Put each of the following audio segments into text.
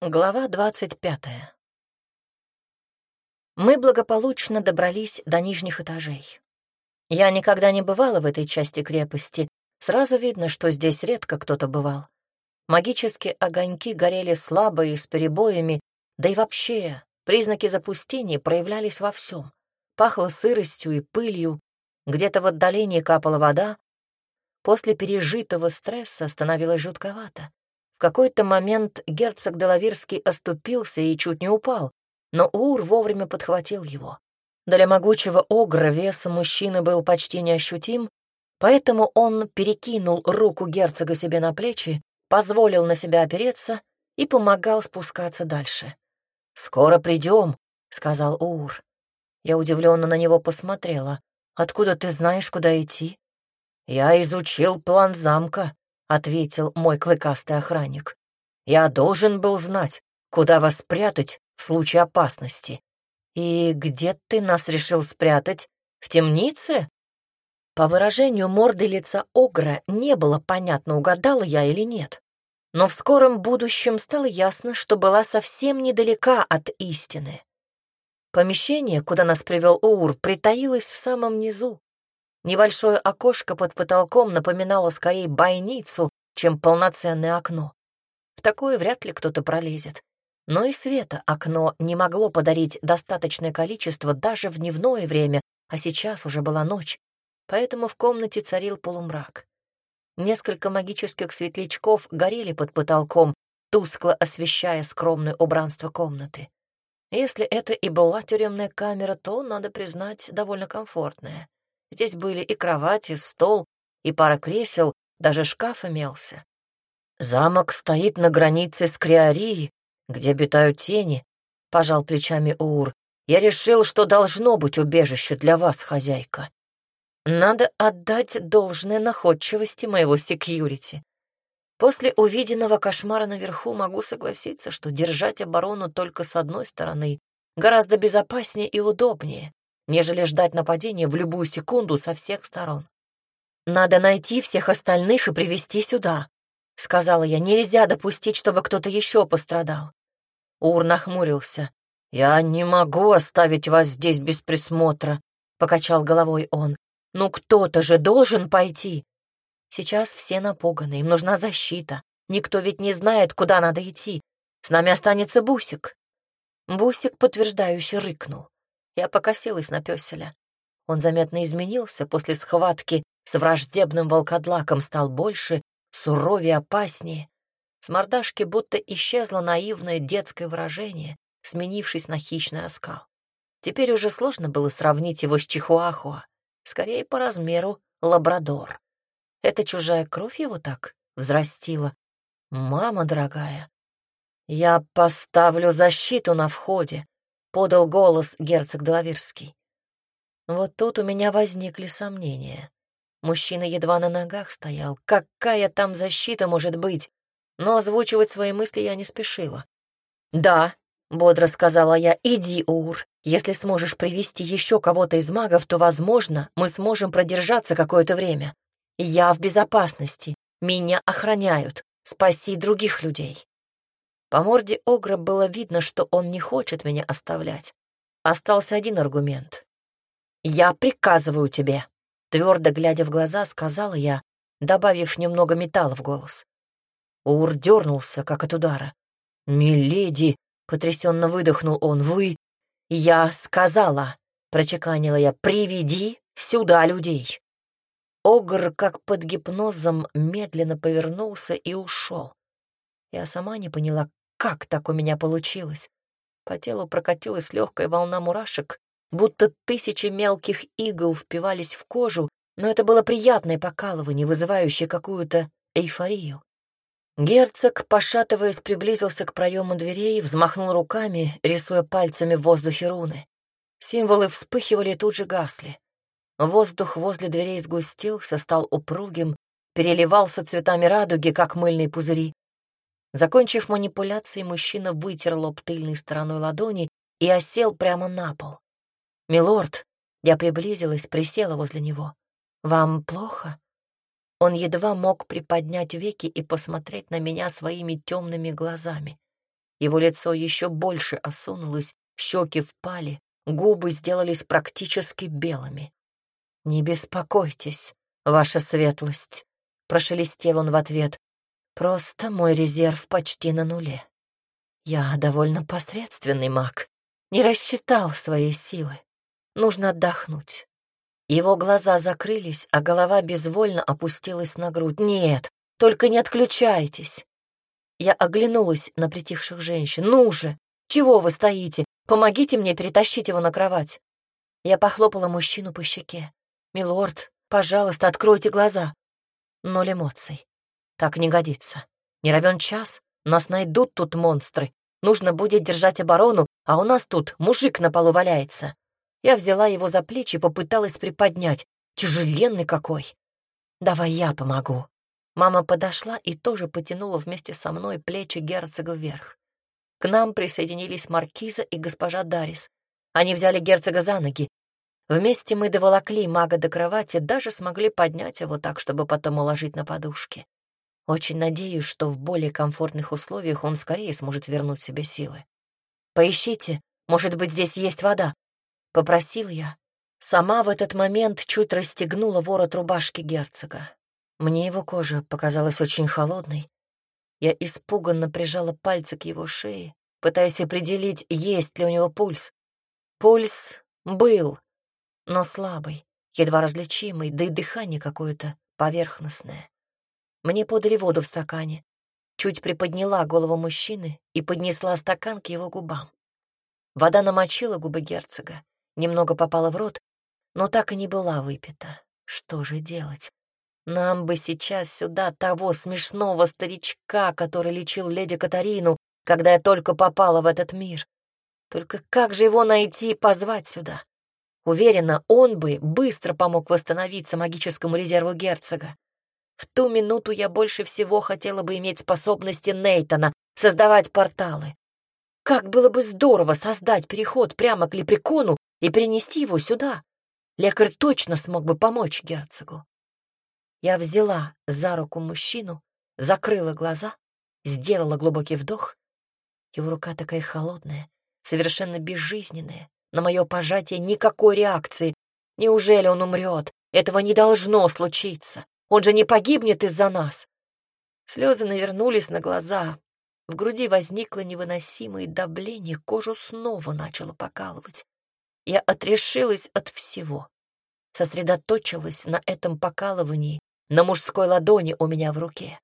Глава двадцать пятая. Мы благополучно добрались до нижних этажей. Я никогда не бывала в этой части крепости. Сразу видно, что здесь редко кто-то бывал. Магические огоньки горели слабо и с перебоями, да и вообще признаки запустения проявлялись во всем. Пахло сыростью и пылью, где-то в отдалении капала вода. После пережитого стресса становилось жутковато. В какой-то момент герцог Делавирский оступился и чуть не упал, но Ур вовремя подхватил его. Для могучего огра веса мужчины был почти неощутим, поэтому он перекинул руку герцога себе на плечи, позволил на себя опереться и помогал спускаться дальше. «Скоро придем», — сказал Ур. Я удивленно на него посмотрела. «Откуда ты знаешь, куда идти?» «Я изучил план замка», — ответил мой клыкастый охранник. «Я должен был знать, куда вас спрятать в случае опасности. И где ты нас решил спрятать? В темнице?» По выражению морды лица Огра не было понятно, угадала я или нет. Но в скором будущем стало ясно, что была совсем недалека от истины. Помещение, куда нас привел Уур, притаилось в самом низу, Небольшое окошко под потолком напоминало скорее бойницу, чем полноценное окно. В такое вряд ли кто-то пролезет. Но и света окно не могло подарить достаточное количество даже в дневное время, а сейчас уже была ночь, поэтому в комнате царил полумрак. Несколько магических светлячков горели под потолком, тускло освещая скромное убранство комнаты. Если это и была тюремная камера, то, надо признать, довольно комфортная. Здесь были и кровать, и стол, и пара кресел, даже шкаф имелся. «Замок стоит на границе с Криарией, где обитают тени», — пожал плечами Уур. «Я решил, что должно быть убежище для вас, хозяйка. Надо отдать должное находчивости моего секьюрити. После увиденного кошмара наверху могу согласиться, что держать оборону только с одной стороны гораздо безопаснее и удобнее нежели ждать нападения в любую секунду со всех сторон. «Надо найти всех остальных и привести сюда», — сказала я. «Нельзя допустить, чтобы кто-то еще пострадал». Ур нахмурился. «Я не могу оставить вас здесь без присмотра», — покачал головой он. «Ну кто-то же должен пойти». «Сейчас все напуганы, им нужна защита. Никто ведь не знает, куда надо идти. С нами останется Бусик». Бусик подтверждающе рыкнул. Я покосилась на пёселя. Он заметно изменился после схватки с враждебным волкодлаком, стал больше, суровее, опаснее. С мордашки будто исчезло наивное детское выражение, сменившись на хищный оскал. Теперь уже сложно было сравнить его с чихуахуа, скорее по размеру лабрадор. Это чужая кровь его так взрастила. Мама дорогая, я поставлю защиту на входе, — подал голос герцог Делавирский. Вот тут у меня возникли сомнения. Мужчина едва на ногах стоял. Какая там защита может быть? Но озвучивать свои мысли я не спешила. «Да», — бодро сказала я, — «иди, Ур. Если сможешь привести еще кого-то из магов, то, возможно, мы сможем продержаться какое-то время. Я в безопасности. Меня охраняют. Спаси других людей». По морде Огра было видно, что он не хочет меня оставлять. Остался один аргумент. «Я приказываю тебе», — твердо глядя в глаза, сказала я, добавив немного металла в голос. Ур дернулся, как от удара. «Миледи!» — потрясенно выдохнул он. «Вы...» «Я сказала!» — прочеканила я. «Приведи сюда людей!» Огр, как под гипнозом, медленно повернулся и ушел. Я сама не поняла, как так у меня получилось? По телу прокатилась легкая волна мурашек, будто тысячи мелких игл впивались в кожу, но это было приятное покалывание, вызывающее какую-то эйфорию. Герцог, пошатываясь, приблизился к проему дверей, взмахнул руками, рисуя пальцами в воздухе руны. Символы вспыхивали и тут же гасли. Воздух возле дверей сгустился, стал упругим, переливался цветами радуги, как мыльные пузыри. Закончив манипуляции, мужчина вытер лоб тыльной стороной ладони и осел прямо на пол. «Милорд», я приблизилась, присела возле него. «Вам плохо?» Он едва мог приподнять веки и посмотреть на меня своими темными глазами. Его лицо еще больше осунулось, щеки впали, губы сделались практически белыми. «Не беспокойтесь, ваша светлость», — прошелестел он в ответ. «Просто мой резерв почти на нуле. Я довольно посредственный маг, не рассчитал своей силы. Нужно отдохнуть». Его глаза закрылись, а голова безвольно опустилась на грудь. «Нет, только не отключайтесь!» Я оглянулась на притихших женщин. «Ну же! Чего вы стоите? Помогите мне перетащить его на кровать!» Я похлопала мужчину по щеке. «Милорд, пожалуйста, откройте глаза!» Ноль эмоций. Так не годится. Не равен час, нас найдут тут монстры. Нужно будет держать оборону, а у нас тут мужик на полу валяется. Я взяла его за плечи и попыталась приподнять. Тяжеленный какой. «Давай я помогу». Мама подошла и тоже потянула вместе со мной плечи герцога вверх. К нам присоединились Маркиза и госпожа Дарис. Они взяли герцога за ноги. Вместе мы доволокли мага до кровати, даже смогли поднять его так, чтобы потом уложить на подушке. Очень надеюсь, что в более комфортных условиях он скорее сможет вернуть себе силы. «Поищите, может быть, здесь есть вода», — попросил я. Сама в этот момент чуть расстегнула ворот рубашки герцога. Мне его кожа показалась очень холодной. Я испуганно прижала пальцы к его шее, пытаясь определить, есть ли у него пульс. Пульс был, но слабый, едва различимый, да и дыхание какое-то поверхностное. Мне подали воду в стакане. Чуть приподняла голову мужчины и поднесла стакан к его губам. Вода намочила губы герцога, немного попала в рот, но так и не была выпита. Что же делать? Нам бы сейчас сюда того смешного старичка, который лечил леди Катарину, когда я только попала в этот мир. Только как же его найти и позвать сюда? Уверена, он бы быстро помог восстановиться магическому резерву герцога. В ту минуту я больше всего хотела бы иметь способности Нейтона создавать порталы. Как было бы здорово создать переход прямо к лепрекону и перенести его сюда. Лекарь точно смог бы помочь герцогу. Я взяла за руку мужчину, закрыла глаза, сделала глубокий вдох. Его рука такая холодная, совершенно безжизненная. На мое пожатие никакой реакции. Неужели он умрет? Этого не должно случиться. Он же не погибнет из-за нас. Слезы навернулись на глаза. В груди возникло невыносимое давление, кожу снова начало покалывать. Я отрешилась от всего. Сосредоточилась на этом покалывании, на мужской ладони у меня в руке.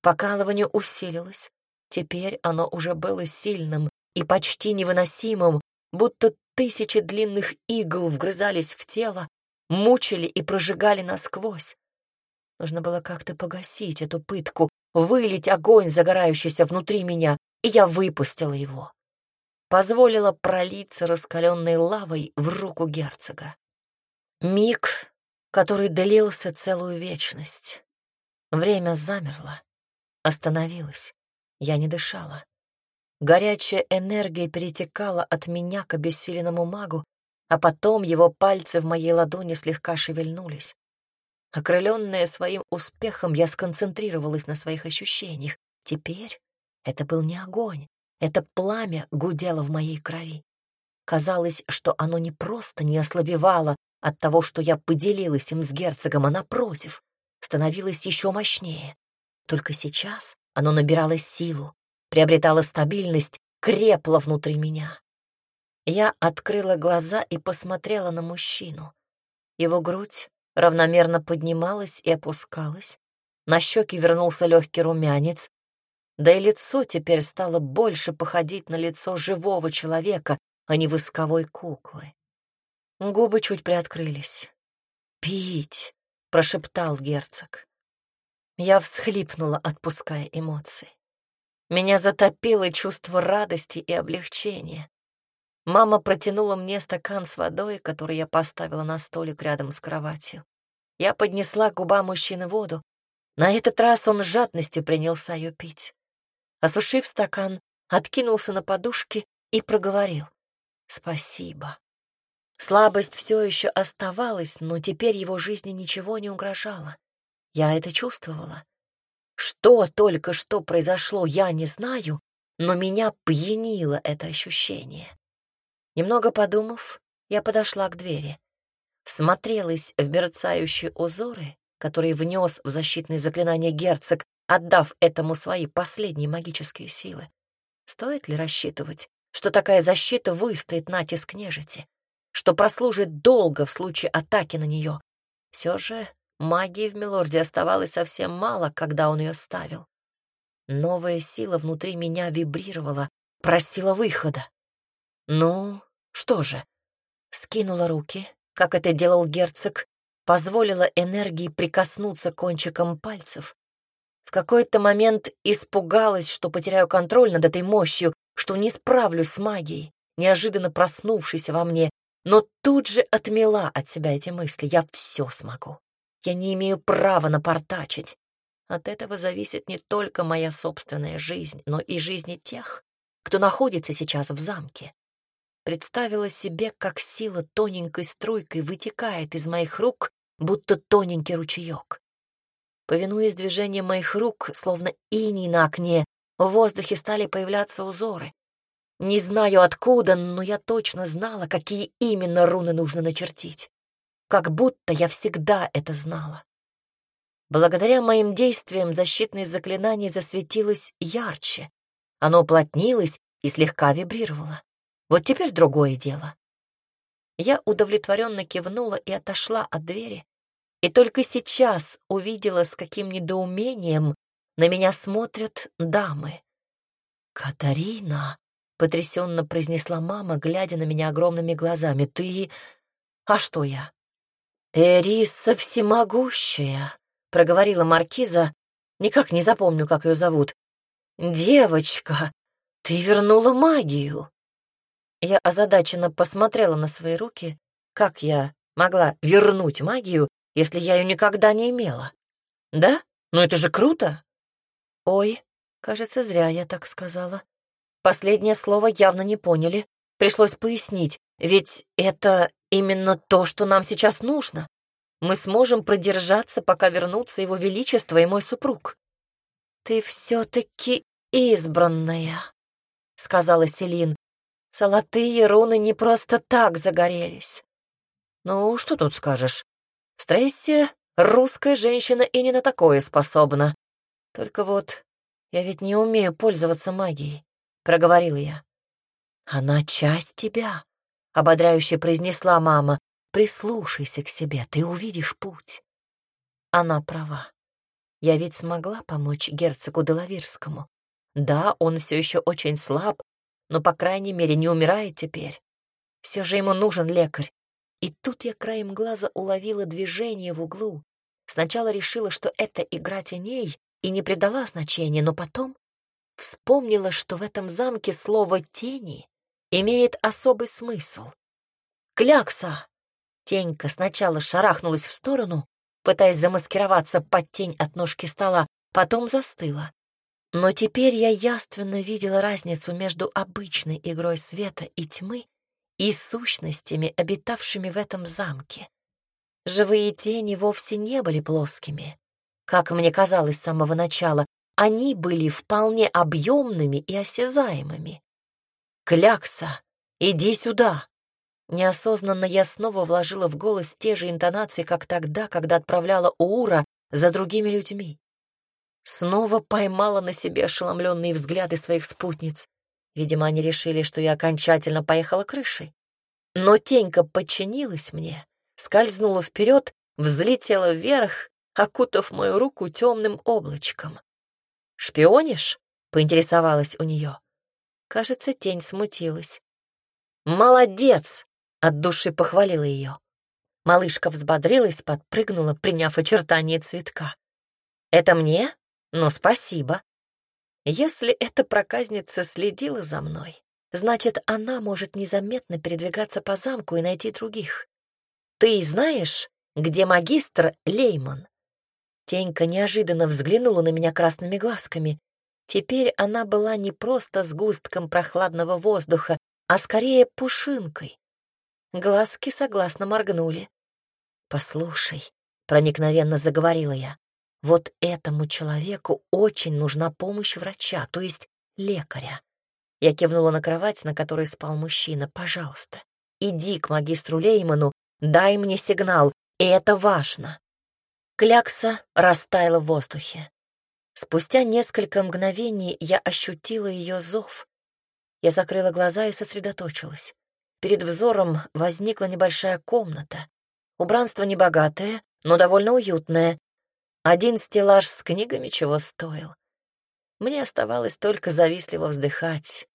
Покалывание усилилось. Теперь оно уже было сильным и почти невыносимым, будто тысячи длинных игл вгрызались в тело, мучили и прожигали насквозь. Нужно было как-то погасить эту пытку, вылить огонь, загорающийся внутри меня, и я выпустила его. Позволила пролиться раскаленной лавой в руку герцога. Миг, который длился целую вечность. Время замерло, остановилось. Я не дышала. Горячая энергия перетекала от меня к обессиленному магу, а потом его пальцы в моей ладони слегка шевельнулись. Окрыленная своим успехом, я сконцентрировалась на своих ощущениях. Теперь это был не огонь, это пламя гудело в моей крови. Казалось, что оно не просто не ослабевало от того, что я поделилась им с герцогом, а напротив, становилось еще мощнее. Только сейчас оно набирало силу, приобретало стабильность, крепло внутри меня. Я открыла глаза и посмотрела на мужчину. Его грудь равномерно поднималась и опускалась. На щеки вернулся легкий румянец, да и лицо теперь стало больше походить на лицо живого человека, а не восковой куклы. Губы чуть приоткрылись. «Пить!» — прошептал герцог. Я всхлипнула, отпуская эмоции. Меня затопило чувство радости и облегчения. Мама протянула мне стакан с водой, который я поставила на столик рядом с кроватью. Я поднесла к губам мужчины воду. На этот раз он с жадностью принялся ее пить. Осушив стакан, откинулся на подушке и проговорил. «Спасибо». Слабость все еще оставалась, но теперь его жизни ничего не угрожало. Я это чувствовала. Что только что произошло, я не знаю, но меня пьянило это ощущение. Немного подумав, я подошла к двери, всмотрелась в мерцающие узоры, которые внес в защитное заклинание герцог, отдав этому свои последние магические силы. Стоит ли рассчитывать, что такая защита выстоит натиск нежити, что прослужит долго в случае атаки на нее? Все же магии в Милорде оставалось совсем мало, когда он ее ставил. Новая сила внутри меня вибрировала, просила выхода. Ну, что же, скинула руки, как это делал герцог, позволила энергии прикоснуться кончиком пальцев. В какой-то момент испугалась, что потеряю контроль над этой мощью, что не справлюсь с магией, неожиданно проснувшейся во мне, но тут же отмела от себя эти мысли. Я все смогу. Я не имею права напортачить. От этого зависит не только моя собственная жизнь, но и жизни тех, кто находится сейчас в замке представила себе, как сила тоненькой струйкой вытекает из моих рук, будто тоненький ручеек. Повинуясь движениям моих рук, словно иней на окне, в воздухе стали появляться узоры. Не знаю откуда, но я точно знала, какие именно руны нужно начертить. Как будто я всегда это знала. Благодаря моим действиям защитное заклинание засветилось ярче. Оно уплотнилось и слегка вибрировало. Вот теперь другое дело. Я удовлетворенно кивнула и отошла от двери, и только сейчас увидела, с каким недоумением на меня смотрят дамы. «Катарина!» — потрясенно произнесла мама, глядя на меня огромными глазами. «Ты... А что я?» «Эриса всемогущая!» — проговорила маркиза. Никак не запомню, как ее зовут. «Девочка, ты вернула магию!» Я озадаченно посмотрела на свои руки. Как я могла вернуть магию, если я ее никогда не имела? Да? Ну это же круто! Ой, кажется, зря я так сказала. Последнее слово явно не поняли. Пришлось пояснить, ведь это именно то, что нам сейчас нужно. Мы сможем продержаться, пока вернутся его величество и мой супруг. «Ты все-таки избранная», — сказала Селин, Золотые руны не просто так загорелись. Ну, что тут скажешь? В стрессе русская женщина и не на такое способна. Только вот я ведь не умею пользоваться магией, — проговорила я. Она часть тебя, — ободряюще произнесла мама. Прислушайся к себе, ты увидишь путь. Она права. Я ведь смогла помочь герцогу Делавирскому. Да, он все еще очень слаб, но, по крайней мере, не умирает теперь. Все же ему нужен лекарь. И тут я краем глаза уловила движение в углу. Сначала решила, что это игра теней, и не придала значения, но потом вспомнила, что в этом замке слово «тени» имеет особый смысл. «Клякса!» Тенька сначала шарахнулась в сторону, пытаясь замаскироваться под тень от ножки стола, потом застыла. Но теперь я яственно видела разницу между обычной игрой света и тьмы и сущностями, обитавшими в этом замке. Живые тени вовсе не были плоскими. Как мне казалось с самого начала, они были вполне объемными и осязаемыми. «Клякса, иди сюда!» Неосознанно я снова вложила в голос те же интонации, как тогда, когда отправляла Уура за другими людьми. Снова поймала на себе ошеломленные взгляды своих спутниц. Видимо, они решили, что я окончательно поехала крышей. Но тенька подчинилась мне, скользнула вперед, взлетела вверх, окутав мою руку темным облачком. «Шпионишь?» — поинтересовалась у нее. Кажется, тень смутилась. «Молодец!» — от души похвалила ее. Малышка взбодрилась, подпрыгнула, приняв очертания цветка. «Это мне?» Но спасибо. Если эта проказница следила за мной, значит, она может незаметно передвигаться по замку и найти других. Ты знаешь, где магистр Лейман? Тенька неожиданно взглянула на меня красными глазками. Теперь она была не просто сгустком прохладного воздуха, а скорее пушинкой. Глазки согласно моргнули. «Послушай», — проникновенно заговорила я, вот этому человеку очень нужна помощь врача, то есть лекаря. Я кивнула на кровать, на которой спал мужчина. «Пожалуйста, иди к магистру Лейману, дай мне сигнал, и это важно». Клякса растаяла в воздухе. Спустя несколько мгновений я ощутила ее зов. Я закрыла глаза и сосредоточилась. Перед взором возникла небольшая комната. Убранство небогатое, но довольно уютное. Один стеллаж с книгами чего стоил. Мне оставалось только завистливо вздыхать.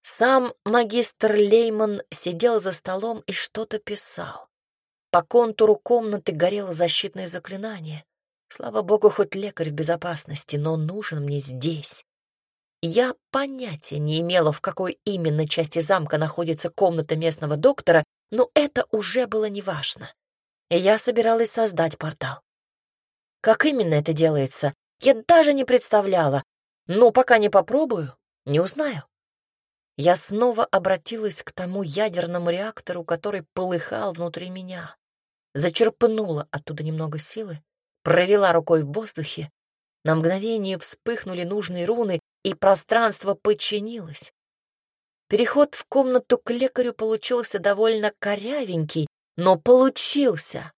Сам магистр Лейман сидел за столом и что-то писал. По контуру комнаты горело защитное заклинание. Слава богу, хоть лекарь в безопасности, но нужен мне здесь. Я понятия не имела, в какой именно части замка находится комната местного доктора, но это уже было неважно. И я собиралась создать портал. Как именно это делается, я даже не представляла, но пока не попробую, не узнаю. Я снова обратилась к тому ядерному реактору, который полыхал внутри меня. Зачерпнула оттуда немного силы, провела рукой в воздухе. На мгновение вспыхнули нужные руны, и пространство подчинилось. Переход в комнату к лекарю получился довольно корявенький, но получился.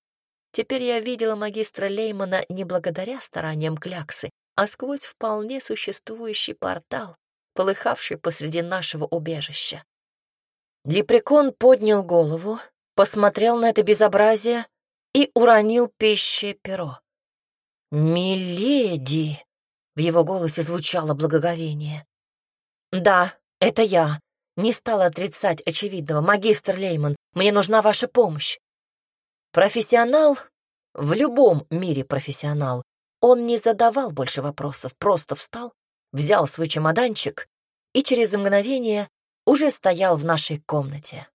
Теперь я видела магистра Леймана не благодаря стараниям Кляксы, а сквозь вполне существующий портал, полыхавший посреди нашего убежища. Лепрекон поднял голову, посмотрел на это безобразие и уронил пищее перо. «Миледи!» — в его голосе звучало благоговение. «Да, это я. Не стала отрицать очевидного. Магистр Лейман, мне нужна ваша помощь. Профессионал, в любом мире профессионал, он не задавал больше вопросов, просто встал, взял свой чемоданчик и через мгновение уже стоял в нашей комнате.